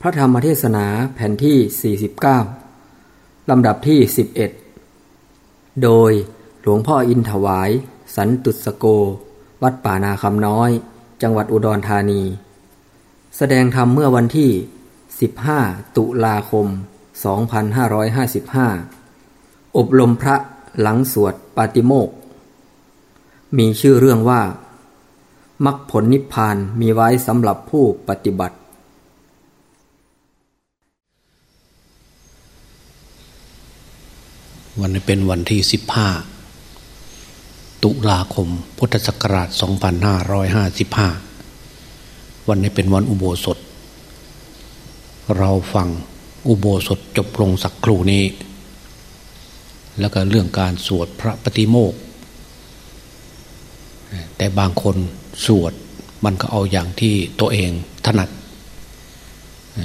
พระธรรมเทศนาแผ่นที่ 49 ลำดับที่ 11 โดยหลวงพ่ออินถวาย สันตุสโก วัดป่านาคำน้อย จังหวัดอุดรธานี แสดงธรรมเมื่อวันที่ 15 ตุลาคม 2555 อบรมพระหลังสวดปาติโมก มีชื่อเรื่องว่ามรรคผลนิพพานมีไว้สำหรับผู้ปฏิบัติ วันนี้เป็นวันที่สิบห้าตุลาคม พุทธศักราช 2555 วันนี้เป็นวันอุโบสถ เราฟังอุโบสถจบลงสักครู่นี้ แล้วก็เรื่องการสวดพระปฏิโมกข์แต่บางคนสวดมันก็เอาอย่างที่ตัวเองถนัด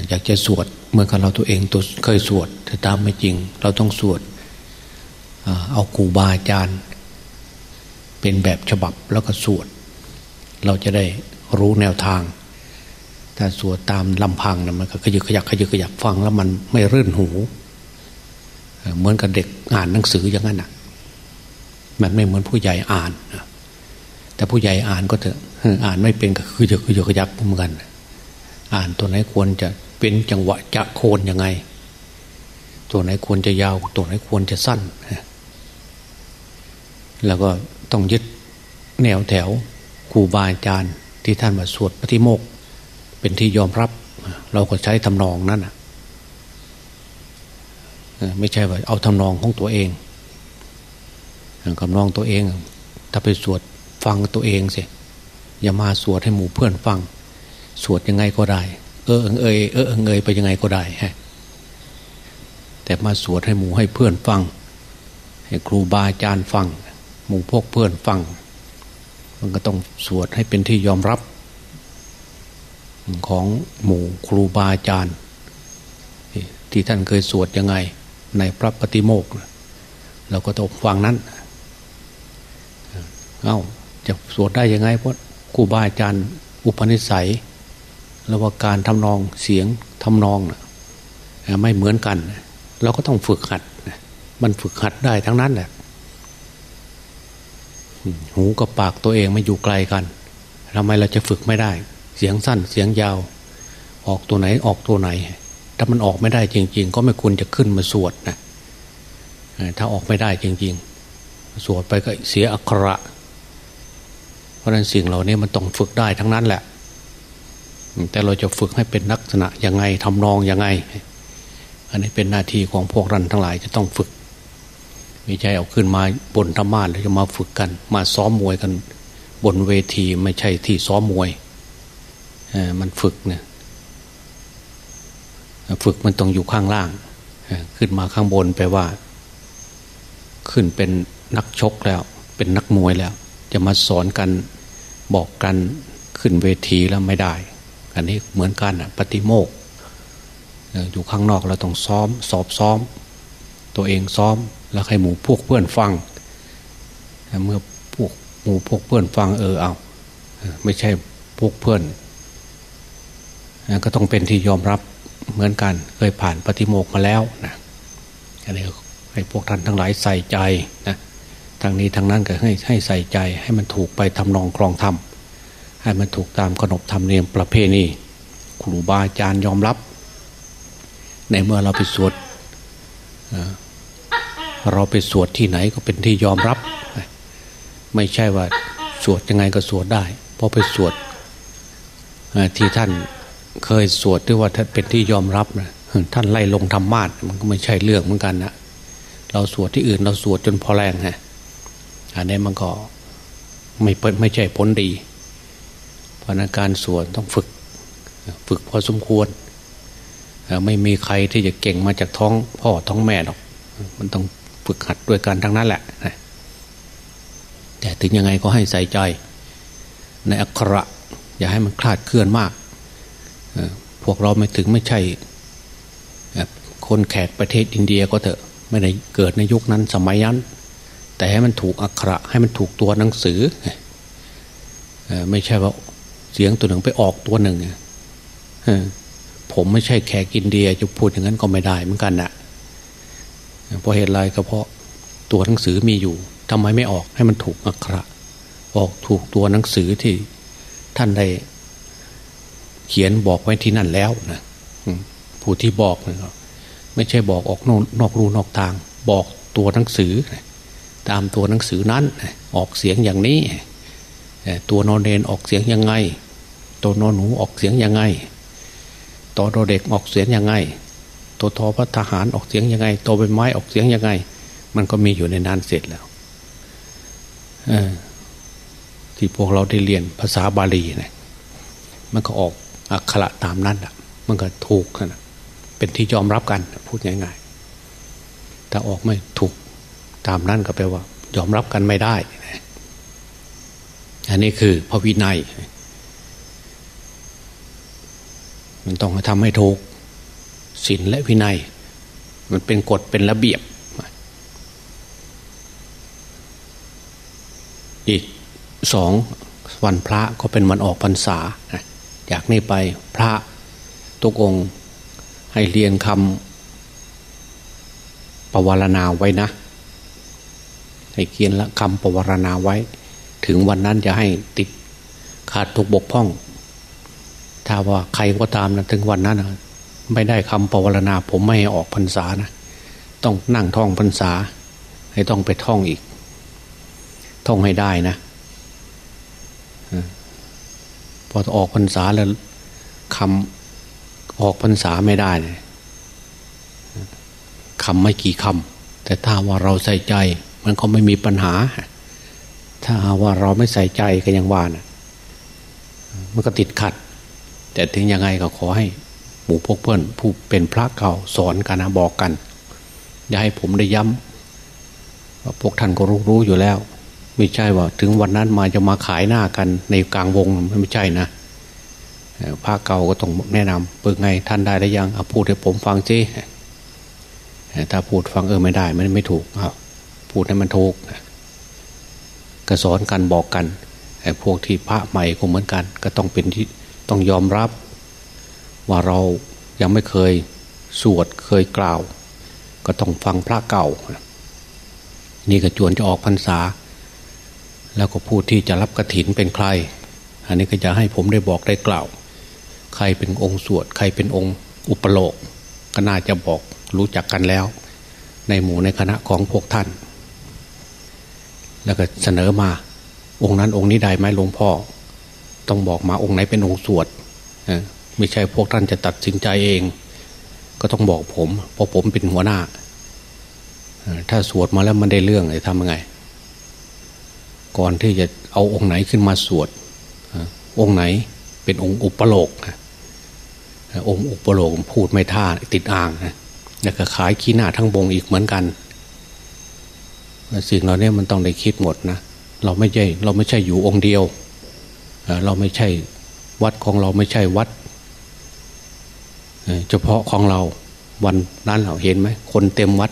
อยากจะสวดเมื่อกับเราตัวเองตัวเคยสวดแต่ตามไม่จริง เราต้องสวด เอาครูบาอาจารย์ เป็นแบบฉบับแล้วก็สวด เราจะได้รู้แนวทาง ถ้าสวดตามลำพังนะมันก็ขยึกขยักขยึกขยักฟังแล้วมันไม่รื่นหู เหมือนกับเด็กอ่านหนังสืออย่างนั้นนะมันไม่เหมือนผู้ใหญ่อ่านนะแต่ผู้ใหญ่อ่านก็เถอะอ่านไม่เป็นก็คือจะคือจะขยักเหมือนกัน อ่านตัวไหนควรจะเป็นจังหวะจะโคนยังไง ตัวไหนควรจะยาว ตัวไหนควรจะสั้น แล้วก็ต้องยึดแนวแถวครูบาอาจารย์ที่ท่านมาสวดปฏิโมกเป็นที่ยอมรับ เราก็ใช้ทำนองนั่นนะไม่ใช่ว่าเอาทำนองของตัวเองคำนองตัวเอง ถ้าไปสวดฟังตัวเองสิอย่ามาสวดให้หมู่เพื่อนฟัง สวดยังไงก็ได้ เออเอยเออเอยไปยังไงก็ได้ฮะแต่มาสวดให้หมู่ให้เพื่อนฟัง ให้ครูบาอาจารย์ฟัง หมู่พวกเพื่อนฟัง มันก็ต้องสวดให้เป็นที่ยอมรับ ของหมู่ครูบาอาจารย์ที่ท่านเคยสวดยังไง ในพระปฏิโมกข์เราก็ต้องฟังนั้น เอา้าจะสวดได้ยังไงเพราะครูบาอาจารย์อุปนิสัยแล้วว่าการทำนองเสียงทำนองนะไม่เหมือนกัน เราก็ต้องฝึกหัด มันฝึกหัดได้ทั้งนั้นแหละ หูกับปากตัวเองไม่อยู่ไกลกันทำไมเราจะฝึกไม่ได้ เสียงสั้นเสียงยาว ออกตัวไหนออกตัวไหน ถ้ามันออกไม่ได้จริง ๆ ก็ไม่ควรจะขึ้นมาสวดนะถ้าออกไม่ได้จริง ๆ สวดไปก็เสียอักขระ เพราะนั้นสิ่งเหล่านี้มันต้องฝึกได้ทั้งนั้นแหละ แต่เราจะฝึกให้เป็นลักษณะยังไงทำนองยังไง อันนี้เป็นหน้าที่ของพวกรันทั้งหลายจะต้องฝึก ไม่ใช่เอาขึ้นมาบนธรรมาแล้วจะมาฝึกกัน มาซ้อมมวยกัน บนเวทีไม่ใช่ที่ซ้อมมวยมันฝึกเนี่ยฝึกมันต้องอยู่ข้างล่าง ขึ้นมาข้างบนแปลว่า ขึ้นเป็นนักชกแล้ว เป็นนักมวยแล้ว จะมาสอนกันบอกกันขึ้นเวทีแล้วไม่ได้ อันนี้เหมือนกันปฏิโมกอยู่ข้างนอกเราต้องซ้อม สอบซ้อม ตัวเองซ้อม แล้วให้หมู่พวกเพื่อนฟัง เมื่อพวกหมู่พวกเพื่อนฟังเออเอาไม่ใช่พวกเพื่อน ก็ต้องเป็นที่ยอมรับเหมือนกันเคยผ่านปฏิโมกมาแล้วนะอันนี้ให้พวกท่านทั้งหลายใส่ใจนะทางนี้ทางนั้นก็ให้ให้ใส่ใจให้มันถูกไปทำนองครองธรรมให้มันถูกตามขนบธรรมเนียมประเพณีครูบาอาจารย์ยอมรับ ในเมื่อเราไปสวด เราไปสวดที่ไหนก็เป็นที่ยอมรับ ไม่ใช่ว่าสวดยังไงก็สวดได้เพราะไปสวดที่ท่านเคยสวดด้วยว่าท่านเป็นที่ยอมรับนะท่านไล่ลงธรรมาทมันก็ไม่ใช่เรื่องเหมือนกันนะเราสวดที่อื่นเราสวดจนพอแรงฮะอันนี้มันก็ไม่เปิดไม่ใช่ผลดีเพราะนัการสวดต้องฝึกฝึกพอสมควร ไม่มีใครที่จะเก่งมาจากท้องพ่อท้องแม่หรอก มันต้อง ฝึกหัดด้วยกันทั้งนั้นแหละแต่ถึงยังไงก็ให้ใส่ใจ ในอักขระ อย่าให้มันคลาดเคลื่อนมากพวกเราไม่ถึงไม่ใช่คนแขกประเทศอินเดียก็เถอะไม่ได้เกิดในยุคนั้นสมัยนั้น แต่ให้มันถูกอักขระ ให้มันถูกตัวหนังสือไม่ใช่ว่าเสียงตัวหนึ่งไปออกตัวหนึ่งผมไม่ใช่แขกอินเดียจะพูดอย่างนั้นก็ไม่ได้เหมือนกันนะ่ะ เพราะเหตุไรก็เพราะตัวหนังสือมีอยู่ทำไมไม่ออกให้มันถูกอักขระออกถูกตัวหนังสือที่ท่านได้เขียนบอกไว้ที่นั่นแล้วนะผู้ที่บอกนะครับไม่ใช่บอกออกนอกนอกรูนอกทาง บอกตัวหนังสือ ตามตัวหนังสือนั้น ออกเสียงอย่างนี้ ตัวนอนเนนออกเสียงยังไง ตัวนอนหนูออกเสียงยังไงตัวเด็กออกเสียงยังไง ตัวทอพระทหารออกเสียงยังไงตัวใบไม้ออกเสียงยังไง มันก็มีอยู่ในนั้นเสร็จแล้วที่พวกเราได้เรียนภาษาบาลีเนี่ยมันก็ออกอักขระตามนั้นอะ มันก็ถูกนะเป็นที่ยอมรับกันพูดง่ายๆถ้าออกไม่ถูกตามนั้นก็แปลว่า ยอมรับกันไม่ได้อันนี้คือพระวินัย มันต้องทำให้ถูก ศีลและวินัย มันเป็นกฎเป็นระเบียบอีกสองวันพระก็เป็นวันออกพรรษาจากนี้ไปพระทุกองค์ให้เรียนคำปวารณาไว้นะ ให้เขียนละคำปวารณาไว้ ถึงวันนั้นจะให้ติดขาดทุกบกพร่อง ถ้าว่าใครก็ตามนะถึงวันนั้นนะ ไม่ได้คำปวารณาผมไม่ออกพรรษานะ ต้องนั่งท่องพรรษา ให้ต้องไปท่องอีก ท่องให้ได้นะพอออกพรรษาแล้วคำออกพรรษาไม่ได้เลยคำไม่กี่คำแต่ถ้าว่าเราใส่ใจ มันก็ไม่มีปัญหา ถ้าว่าเราไม่ใส่ใจก็ยังว่านะมันก็ติดขัด แต่ถึงยังไงก็ขอใหู้่พวกเพื่อนผู้เป็นพระเก่าสอนกันนะบอกกัน อย่าให้ผมได้ย้ำว่าพวกท่านก็รู้รู้อยู่แล้ว ไม่ใช่ว่า ถึงวันนั้นมาจะมาขายหน้ากันในกลางวงไม่ใช่นะพระเก่าก็ต้องแนะนำเปิดไงท่านได้ได้ยังเอาพูดให้ผมฟังจีถ้าพูดฟังเออไม่ได้มันไม่ถูกเอาพูดให้มันถูกก็สอนกันบอกกันไอ้พวกที่พระใหม่ก็เหมือนกัน ก็ต้องเป็นที่ต้องยอมรับ ว่าเรายังไม่เคยสวดเคยกล่าว ก็ต้องฟังพระเก่า นี่ก็จวนจะออกพรรษา แล้วก็ผู้ที่จะรับกระถินเป็นใคร อันนี้ก็จะให้ผมได้บอกได้กล่าว ใครเป็นองค์สวด ใครเป็นองค์อุปโลก ก็น่าจะบอกรู้จักกันแล้ว ในหมู่ในคณะของพวกท่าน แล้วก็เสนอมา องค์นั้นองค์นี้ได้ไหมหลวงพ่อ ต้องบอกมาองค์ไหนเป็นองค์สวด ไม่ใช่พวกท่านจะตัดสินใจเอง ก็ต้องบอกผม เพราะผมเป็นหัวหน้า ถ้าสวดมาแล้วมันได้เรื่องจะทำยังไง ก่อนที่จะเอาองค์ไหนขึ้นมาสวด องค์ไหนเป็นองค์อุปโลกองค์อุปโลกพูดไม่ท่าติดอ่างนะแล้วก็ขายขี้หน้าทั้งบงอีกเหมือนกันสิ่งเหล่านี้มันต้องได้คิดหมดนะเราไม่ใช่เราไม่ใช่อยู่องค์เดียว เราไม่ใช่วัดของเราไม่ใช่วัด เฉพาะของเราวันนั้นเราเห็นไหมคนเต็มวัด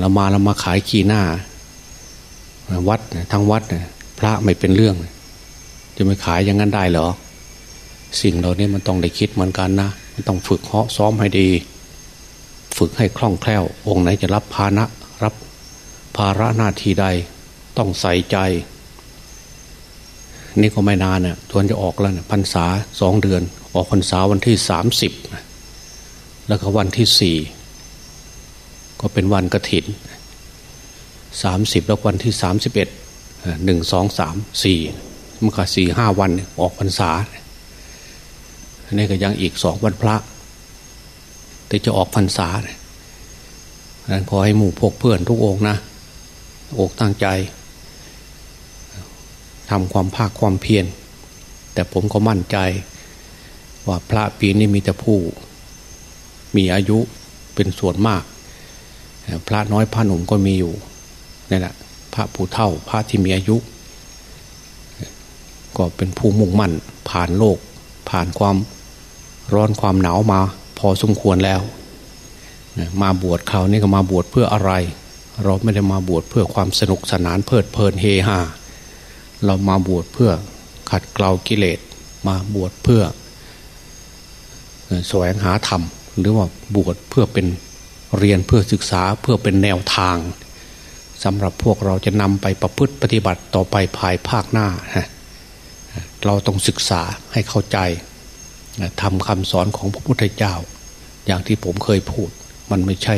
เรามาเรามาขายขี้หน้า วัดทั้งวัดพระไม่เป็นเรื่อง จะไม่ขายอย่างนั้นได้เหรอ สิ่งเหล่านี้มันต้องได้คิดเหมือนกันนะมันต้องฝึกเหาะซ้อมให้ดี ฝึกให้คล่องแคล่ว องค์ไหนจะรับภาณะรับภาระหน้าที่ใด ต้องใส่ใจนี่ก็ไม่นานเนี่ยทวนจะออกแล้วเนี่ยพรรษาสองเดือน ออกพรรษาวันที่สามสิบแล้วก็วันที่สี่ก็เป็นวันกระถินสามสิบแล้ววันที่สามสิบเอ็ดหนึ่งสองสามสี่มันก็สี่ห้าวันออกพรรษาอนี้ก็ยังอีกสองวันพระที่จะออกพรรษาเนี่ยนั้นขอให้หมู่พวกเพื่อนทุกองนะอกตั้งใจทำความภาคความเพียรแต่ผมก็มั่นใจ ว่าพระปีนี้มีแต่ผู้มีอายุเป็นส่วนมาก พระน้อยพระหนุ่มก็มีอยู่นี่แหละพระผู้เท่าพระที่มีอายุ ก็เป็นผู้มุ่งมั่น ผ่านโลก ผ่านความร้อนความหนาวมา พอสมควรแล้ว มาบวชคราวนี้ก็มาบวชเพื่ออะไร เราไม่ได้มาบวชเพื่อความสนุกสนานเพลิดเพลินเฮฮาเรามาบวชเพื่อขัดเกลากิเลสมาบวชเพื่อ แสวงหาธรรม หรือว่าบวชเพื่อเป็นเรียนเพื่อศึกษาเพื่อเป็นแนวทางสำหรับพวกเราจะนำไปประพฤติปฏิบัติต่อไปภายภาคหน้า เราต้องศึกษาให้เข้าใจทำคำสอนของพระพุทธเจ้า อย่างที่ผมเคยพูด มันไม่ใช่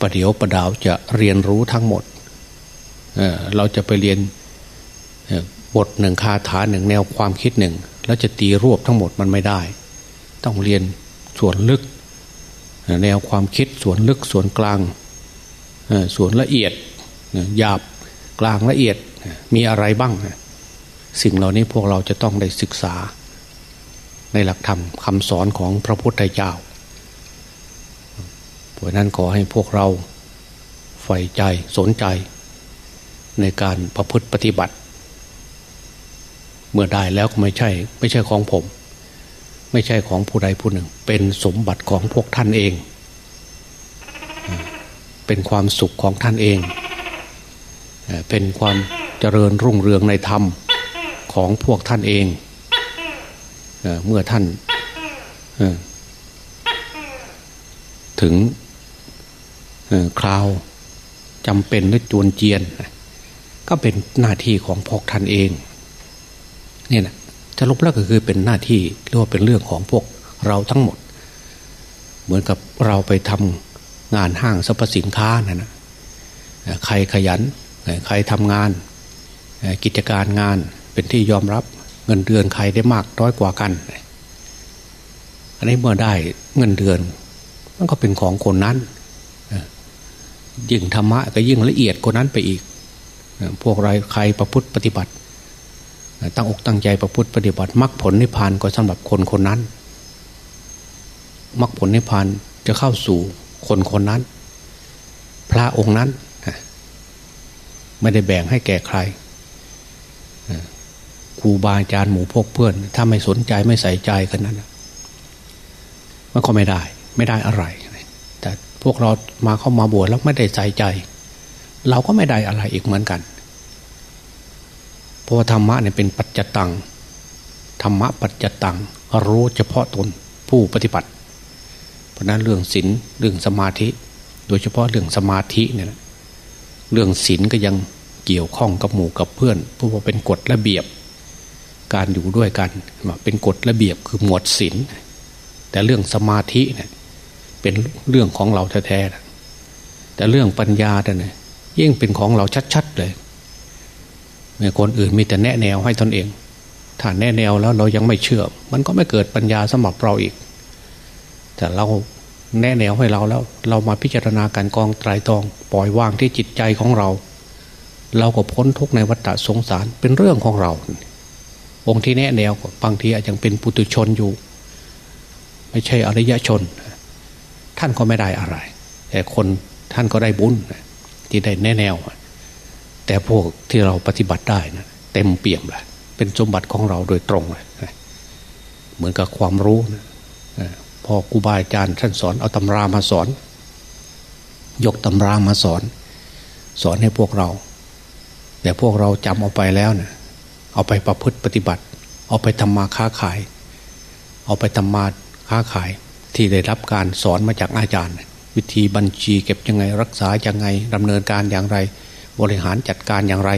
ประเดี๋ยวประดาวจะเรียนรู้ทั้งหมดเเราจะไปเรียนบทหนึ่งคาถาหนึ่งแนวความคิดหนึ่ง แล้วจะตีรวบทั้งหมดมันไม่ได้ ต้องเรียนส่วนลึก แนวความคิดส่วนลึกส่วนกลางส่วนละเอียดหยาบกลางละเอียดมีอะไรบ้าง สิ่งเหล่านี้พวกเราจะต้องได้ศึกษา ในหลักธรรมคำสอนของพระพุทธเจ้าเพราะนั้นขอให้พวกเราใฝ่ใจสนใจ ในการประพฤติปฏิบัติ เมื่อได้แล้วก็ไม่ใช่ ไม่ใช่ของผม ไม่ใช่ของผู้ใดผู้หนึ่ง เป็นสมบัติของพวกท่านเอง เป็นความสุขของท่านเอง เป็นความเจริญรุ่งเรืองในธรรมของพวกท่านเองเมื่อท่านถึงคราวจำเป็นหรือจวนเจียน ก็เป็นหน้าที่ของพวกท่านเอง เนี่ยนะ จะลบแล้วก็คือเป็นหน้าที่หรือว่าเป็นเรื่องของพวกเราทั้งหมด เหมือนกับเราไปทำงานห้างสรรพสินค้านะนะใครขยัน ใครทำงาน กิจการงานเป็นที่ยอมรับเงินเดือนใครได้มากน้อยกว่ากัน อันนี้เมื่อได้เงินเดือน มันก็เป็นของคนนั้นยิ่งธรรมะก็ยิ่งละเอียดกว่านั้นไปอีก พวกไรใครประพฤติปฏิบัติ ตั้งอกตั้งใจประพฤติปฏิบัติมรรคผลนิพพานก็สำหรับคนคนนั้นมรรคผลนิพพานจะเข้าสู่คนคนนั้น พระองค์นั้นไม่ได้แบ่งให้แก่ใครครูบาอาจารย์หมู่พกเพื่อน ถ้าไม่สนใจไม่ใส่ใจกันนั้นมันก็ไม่ได้ ไม่ได้อะไร แต่พวกเรามาเข้ามาบวชแล้วไม่ได้ใส่ใจ เราก็ไม่ได้อะไรอีกเหมือนกัน เพราะธรรมะเนี่ยเป็นปัจจตังธรรมะปัจจตังรู้เฉพาะตนผู้ปฏิบัติ เพราะนั้นเรื่องศีลเรื่องสมาธิ โดยเฉพาะเรื่องสมาธิเนี่ยเรื่องศีลก็ยังเกี่ยวข้องกับหมู่กับเพื่อนเพราะว่าเป็นกฎระเบียบ การอยู่ด้วยกันเป็นกฎระเบียบคือหมวดศีลแต่เรื่องสมาธิเนี่ยเป็นเรื่องของเราแท้ๆแต่เรื่องปัญญาเนี่ยยิ่งเป็นของเราชัดๆเลย คนอื่นมีแต่แนะแนวให้ตนเอง ถ้าแนะแนวแล้วเรายังไม่เชื่อ มันก็ไม่เกิดปัญญาสมบัติเราอีก แต่เราแนะแนวให้เราแล้ว เรามาพิจารณาการกองไตรตอง ปล่อยวางที่จิตใจของเรา เราก็พ้นทุกในวัฏสงสารเป็นเรื่องของเรา องค์ที่แนะแนวบางทีอาจจะเป็นปุตุชนอยู่ ไม่ใช่อริยชน ท่านก็ไม่ได้อะไร แต่คนท่านก็ได้บุญที่ได้แน่แนว แต่พวกที่เราปฏิบัติได้นะเต็มเปี่ยมเลยเป็นสมบัติของเราโดยตรงเลยเหมือนกับความรู้นะพอครูบาอาจารย์ท่านสอนเอาตำรามาสอน ยกตำรามาสอน สอนให้พวกเรา แต่พวกเราจำเอาไปแล้วเนะี่ยเอาไปประพฤติปฏิบัติ เอาไปทำมาค้าขาย เอาไปทำมาค้าขาย ที่ได้รับการสอนมาจากอาจารย์ วิธีบัญชีเก็บยังไงรักษายังไงดำเนินการอย่างไร บริหารจัดการอย่างไร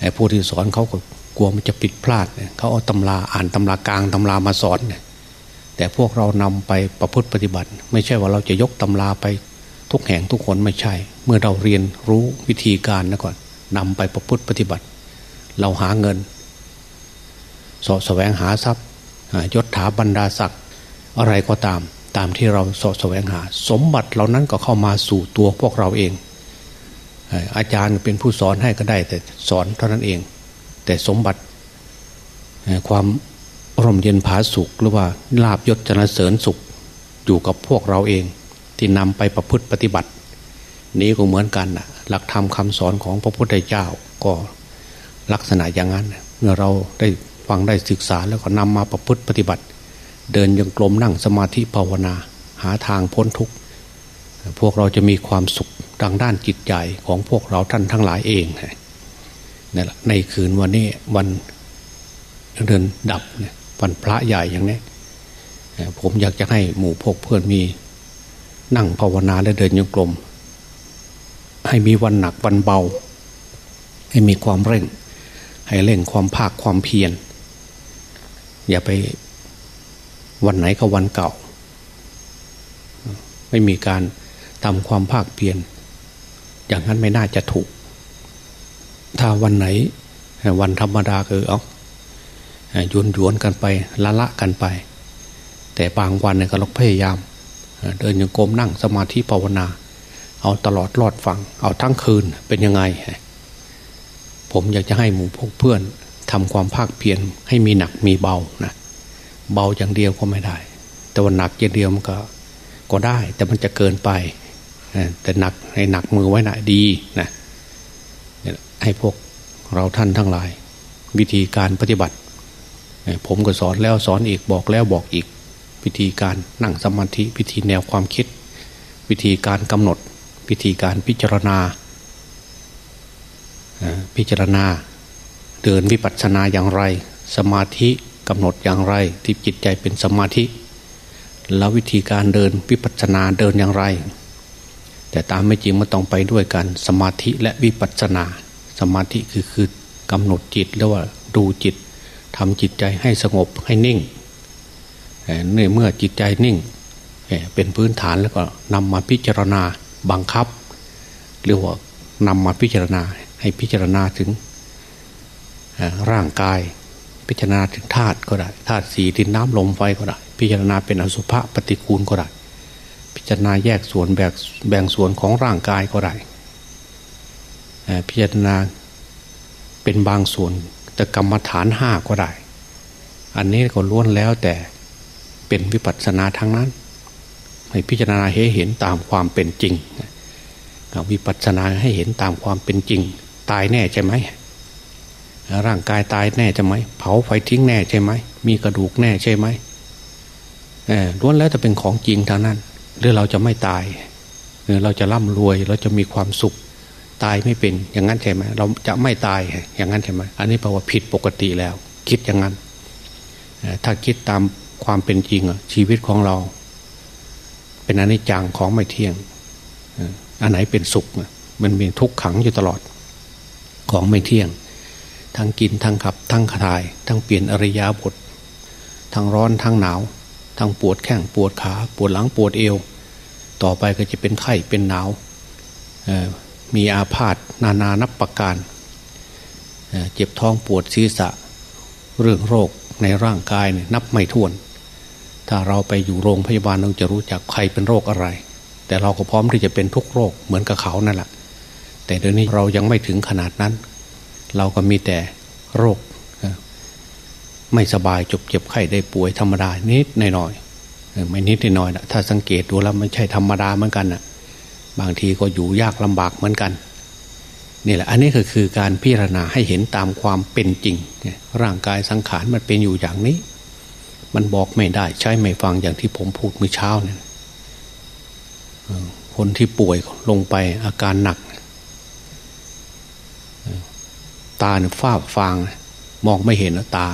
ไอ้ผู้ที่สอนเขาก็กลัวมันจะผิดพลาดเขาเอาตำราอ่านตำรากลางตำรามาสอนแต่พวกเรานำไปประพฤติปฏิบัติ ไม่ใช่ว่าเราจะยกตำราไปทุกแห่งทุกคนไม่ใช่ เมื่อเราเรียนรู้วิธีการนะก่อนนำไปประพฤติปฏิบัติ เราหาเงินสอบแสวงหาทรัพย์ยศถาบรรดาศักดิ์อะไรก็ตาม ตามที่เราสะแสวงหา สมบัติเหล่านั้นก็เข้ามาสู่ตัวพวกเราเอง อาจารย์เป็นผู้สอนให้ก็ได้ แต่สอนเท่านั้นเอง แต่สมบัติความร่มเย็นผาสุขหรือว่าลาบยศจนเสริญสุขอยู่กับพวกเราเอง ที่นำไปประพฤติปฏิบัติ นี้ก็เหมือนกันนะหลักธรรมคาสอนของพระพุทธเจ้าก็ลักษณะอย่างนั้น เมื่อเราได้ฟังได้ศึกษาแล้วก็นำมาประพฤติปฏิบัติ เดินยังกลมนั่งสมาธิภาวนา หาทางพ้นทุกข์พวกเราจะมีความสุข ทางด้านจิตใจของพวกเราท่านทั้งหลายเองนี่แหละในคืนวันนี้วันเดินดับเนี่ยวันพระใหญ่อย่างนี้ผมอยากจะให้หมู่พกเพื่อนมีนั่งภาวนาและเดินโยกลม ให้มีวันหนักวันเบา ให้มีความเร่ง ให้เร่งความภาคความเพียรอย่าไปวันไหนก็วันเก่า ไม่มีการทำความภาคเพียร อย่างนั้นไม่น่าจะถูก ถ้าวันไหน วันธรรมดาคือเอายวนยวนกันไปละละกันไป แต่บางวันเนี่ยก็เราพยายาม เดินยังกรมนั่งสมาธิภาวนา เอาตลอดรอดฟัง เอาทั้งคืนเป็นยังไง ผมอยากจะให้หมู่พวกเพื่อนทำความภาคเพียรให้มีหนักมีเบานะเบาอย่างเดียวก็ไม่ได้ แต่ว่าหนักอย่างเดียวมันก็ก็ได้ แต่มันจะเกินไป แต่หนักให้หนักมือไว้หน่ะดีนะให้พวกเราท่านทั้งหลาย วิธีการปฏิบัติ ผมก็สอนแล้วสอนอีกบอกแล้วบอกอีก วิธีการนั่งสมาธิวิธีแนวความคิด วิธีการกำหนด วิธีการพิจารณา พิจารณา เดินวิปัสสนาอย่างไร สมาธิกำหนดอย่างไรที่จิตใจเป็นสมาธิ แล้ววิธีการเดินวิปัสสนาเดินอย่างไร แต่ตามไม่จริงมันต้องไปด้วยกันสมาธิและวิปัสสนา สมาธิคือคือกำหนดจิตแล้วว่าดูจิตทำจิตใจให้สงบให้นิ่งเนื่อเมื่อจิตใจนิ่ง เป็นพื้นฐานแล้วก็นำมาพิจารณาบังคับหรือว่านำมาพิจารณาให้พิจารณาถึงร่างกายพิจารณาถึงธาตุก็ได้ธาตุสีดินน้ำลมไฟก็ได้ พิจารณาเป็นอสุภะปฏิกูลก็ได้ จารณาแยกส่วนแบ่งแบ่งส่วนของร่างกายก็ได้พิจารณาเป็นบางส่วนแต่กรรมฐานห้าก็ได้ อันนี้ก็ล้วนแล้วแต่เป็นวิปัสสนาทั้งนั้น ให้พิจารณาให้เห็นตามความเป็นจริงวิปัสสนาให้เห็นตามความเป็นจริง ตายแน่ใช่ไหมร่างกายตายแน่ใช่ไหมเผาไฟทิ้งแน่ใช่ไหมมีกระดูกแน่ใช่ไหมล้วนแล้วจะเป็นของจริงทางนั้น หรือเราจะไม่ตายเราจะร่ำรวยเราจะมีความสุขตายไม่เป็นอย่างนั้นใช่ไหมเราจะไม่ตายอย่างนั้นใช่ไหมอันนี้แปลว่าผิดปกติแล้ว คิดอย่างนั้น ถ้าคิดตามความเป็นจริงชีวิตของเรา เป็นอนิจจังของไม่เที่ยงอันไหนเป็นสุขมันมีทุกขังอยู่ตลอดของไม่เที่ยง ทั้งกินทั้งขับ ทั้งขาย ทั้งเปลี่ยนอริยาบททั้งร้อนทั้งหนาว ทั้งปวดแข้งปวดขา ปวดหลังปวดเอว ต่อไปก็จะเป็นไข้เป็นหนาวมีอาพาธนานานับประการเจ็บท้องปวดศีรษะ เรื่องโรคในร่างกายเนี่ยนับไม่ถ้วน ถ้าเราไปอยู่โรงพยาบาลเราจะรู้จักใครเป็นโรคอะไร แต่เราก็พร้อมที่จะเป็นทุกโรคเหมือนกับเขานั่นแหละแต่เดี๋ยวนี้เรายังไม่ถึงขนาดนั้น เราก็มีแต่โรค ไม่สบายจบเจ็บไข้ได้ป่วยธรรมดานิดหน่อยไม่นิดหน่อยนะถ้าสังเกตดูแล้วไม่ใช่ธรรมดาเหมือนกันนะบางทีก็อยู่ยากลำบากเหมือนกันนี่แหละอันนี้ก็คือการพิจารณาให้เห็นตามความเป็นจริง ร่างกายสังขารมันเป็นอยู่อย่างนี้ มันบอกไม่ได้ใช้ไม่ฟังอย่างที่ผมพูดเมื่อเช้าเนี่ยคนที่ป่วยลงไปอาการหนัก ตาเนี่ยฟ้าฟาง มองไม่เห็นนะตา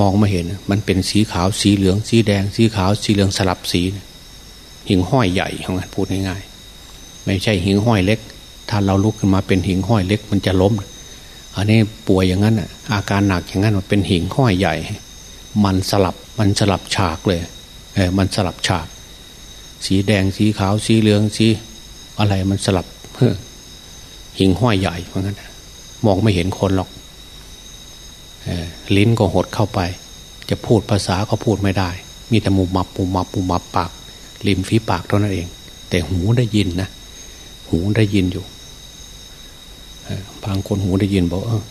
มองไม่เห็น มันเป็นสีขาวสีเหลือง สีแดง สีขาวสีเหลืองสลับสีหิงห้อยใหญ่ของมันพูดง่ายๆไม่ใช่หิงห้อยเล็ก ถ้าเราลุกขึ้นมาเป็นหิงห้อยเล็ก มันจะล้ม อันนี้ป่วยอย่างนั้นอาการหนักอย่างนั้นมันเป็นหิงห้อยใหญ่ มันสลับมันสลับฉากเลยเออมันสลับฉาก สีแดงสีขาวสีเหลืองสีอะไรมันสลับหิงห้อยใหญ่เพราะงั้นมองไม่เห็นคนหรอก ลิ้นก็หดเข้าไป จะพูดภาษาก็พูดไม่ได้ มีแต่มุมมับมุมมับมุมมับปากริมฝีปากเท่านั้นเอง แต่หูได้ยินนะ หูได้ยินอยู่บางคนหูได้ยินบอกเออ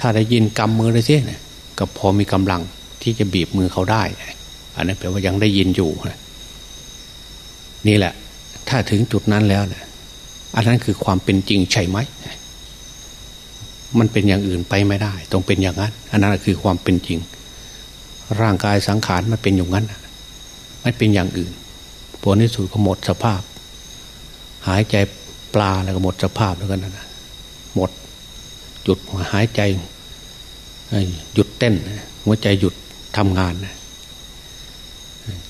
ถ้าได้ยินกำมือเลยสิเนี่ยก็พอมีกำลังที่จะบีบมือเขาได้ อันนั้นแปลว่ายังได้ยินอยู่นี่แหละ ถ้าถึงจุดนั้นแล้วเนี่ยอันนั้นคือความเป็นจริงใช่ไหม มันเป็นอย่างอื่นไปไม่ได้ ต้องเป็นอย่างนั้น อันนั้นคือความเป็นจริง ร่างกายสังขารมันเป็นอย่างนั้นไม่เป็นอย่างอื่นผลที่สุดก็หมดสภาพ หายใจปลาแล้วก็หมดสภาพแล้วกันนะหมด หยุดหายใจหยุดเต้น หัวใจหยุดทำงาน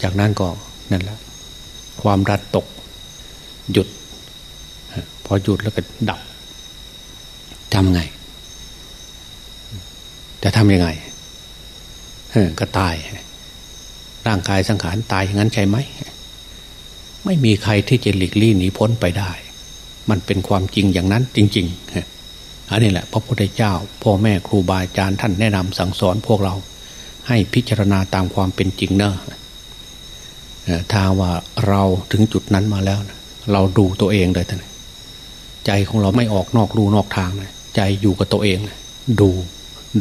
จากนั้นก็นั่นแหละความดันตก หยุด พอหยุดแล้วก็ดับทำไง จะทำยังไงเออก็ตาย ร่างกายสังขารตายอย่างนั้นใช่ไหม ไม่มีใครที่จะหลีกลี่หนีพ้นไปได้ มันเป็นความจริงอย่างนั้นจริงๆอันนี้แหละ พระพุทธเจ้า พ่อแม่ครูบาอาจารย์ท่านแนะนำสั่งสอนพวกเรา ให้พิจารณาตามความเป็นจริงเนอะถ้าว่าเราถึงจุดนั้นมาแล้ว เราดูตัวเองเลยท่านใจของเราไม่ออกนอกรูนอกทางเลยใจอยู่กับตัวเอง ดู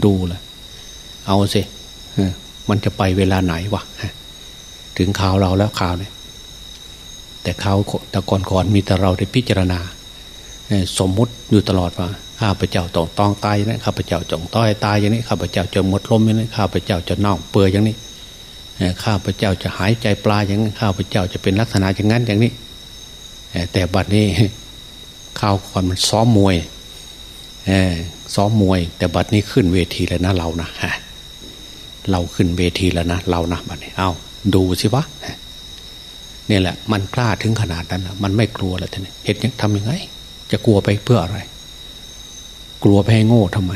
ดูเลยเอาสิมันจะไปเวลาไหนวะถึงข่าวเราแล้วข่าวเนี่ยแต่ข่าวแต่ก่อนก่อนมีแต่เราได้พิจารณาสมมุติอยู่ตลอดว่าข้าพเจ้าต้องต้องตายอย่างนี้ข้าพเจ้าจงต้อยตายอย่างนี้ข้าพเจ้าจะหมดลมอย่างนี้ข้าพเจ้าจะน่าเปื่อยอย่างนี้ข้าพเจ้าจะหายใจปลาอย่างนี้ข้าพเจ้าจะเป็นลักษณะอย่างนั้นอย่างนี้แต่บัดนี้ข่าวก่อนมันซ้อมมวย ซ้อมมวย แต่บัดนี้ขึ้นเวทีแล้วนะเรานะฮะเราขึ้นเวทีแล้วนะเรานะบัดนี้ เอาดูสิวะนี่แหละ มันกล้าถึงขนาดนั้นแล้วมันไม่กลัวแล้วท่านเห็นยังทำยังไง จะกลัวไปเพื่ออะไร กลัวไปให้โง่ทำไม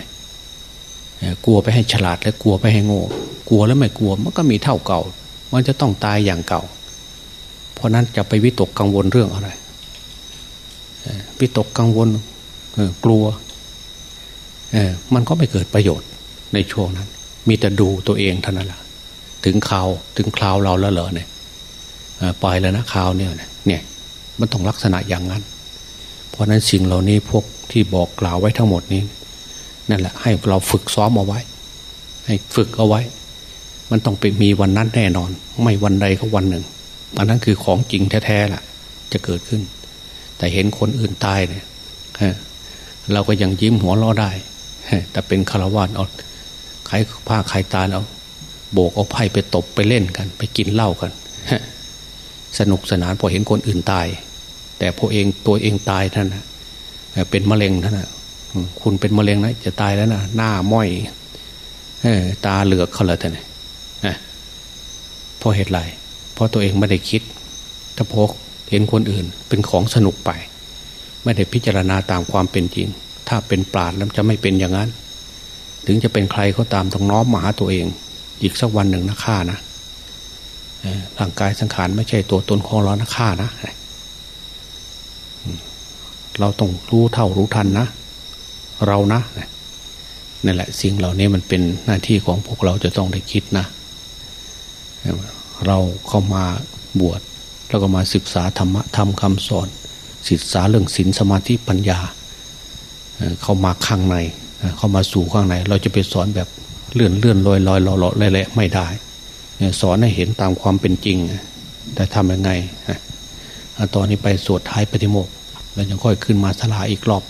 กลัวไปให้ฉลาดและกลัวไปให้โง่ กลัวแล้วไม่กลัวมันก็มีเท่าเก่า มันจะต้องตายอย่างเก่า เพราะนั้นจะไปวิตกกังวลเรื่องอะไรวิตกกังวลกลัว มันก็ไม่เกิดประโยชน์ในช่วงนั้น มีแต่ดูตัวเองเท่านั้นแหละถึงข่าวถึงคราวเราแล้วเหรอเนี่ยปล่อยแล้วนะข่าวเนี่ยเนี่ย มันต้องลักษณะอย่างนั้น เพราะนั้นสิ่งเหล่านี้พวกที่บอกกล่าวไว้ทั้งหมดนี้ นั่นแหละ ให้เราฝึกซ้อมเอาไว้ ให้ฝึกเอาไว้ มันต้องไปมีวันนั้นแน่นอน ไม่วันใดก็วันหนึ่งอันนั้นคือของจริงแท้ๆล่ะ จะเกิดขึ้น แต่เห็นคนอื่นตายเนี่ยเราก็ยังยิ้มหัวเราะได้ แต่เป็นคารวานเอาใครผ้าใครตายแล้วโบกเอาไพ่ไปตบไปเล่นกัน ไปกินเหล้ากันสนุกสนานพอเห็นคนอื่นตาย แต่พอเองตัวเองตายท่านนะเป็นมะเร็งท่านนะคุณเป็นมะเร็งนะจะตายแล้วนะหน้าม้อยตาเหลือกเขาเลยท่านนะเพราะเหตุไรเพราะตัวเองไม่ได้คิดถ้าพกเห็นคนอื่นเป็นของสนุกไป ไม่ได้พิจารณาตามความเป็นจริง ถ้าเป็นปราดแล้วจะไม่เป็นอย่างนั้น ถึงจะเป็นใครก็ตามต้องน้อมมาหาตัวเอง อีกสักวันหนึ่งนะข้านะร่างกายสังขารไม่ใช่ตัวตนของเรานะข้านะ เราต้องรู้เท่ารู้ทันนะ เรานะนั่นแหละ สิ่งเหล่านี้มันเป็นหน้าที่ของพวกเราจะต้องได้คิดนะ เราเข้ามาบวชแล้วก็มาศึกษาธรรมะทำคำสอนศึกษาเรื่องศีลสมาธิปัญญา เข้ามาข้างใน เข้ามาสู่ข้างใน เราจะไปสอนแบบเลื่อนเลื่อนลอยลอยลอยลอยเลยไม่ได้สอนให้เห็นตามความเป็นจริง แต่ทำยังไงตอนนี้ไปสวดท้ายปฏิโมกแล้วยังค่อยขึ้นมาสลาอีกรอบ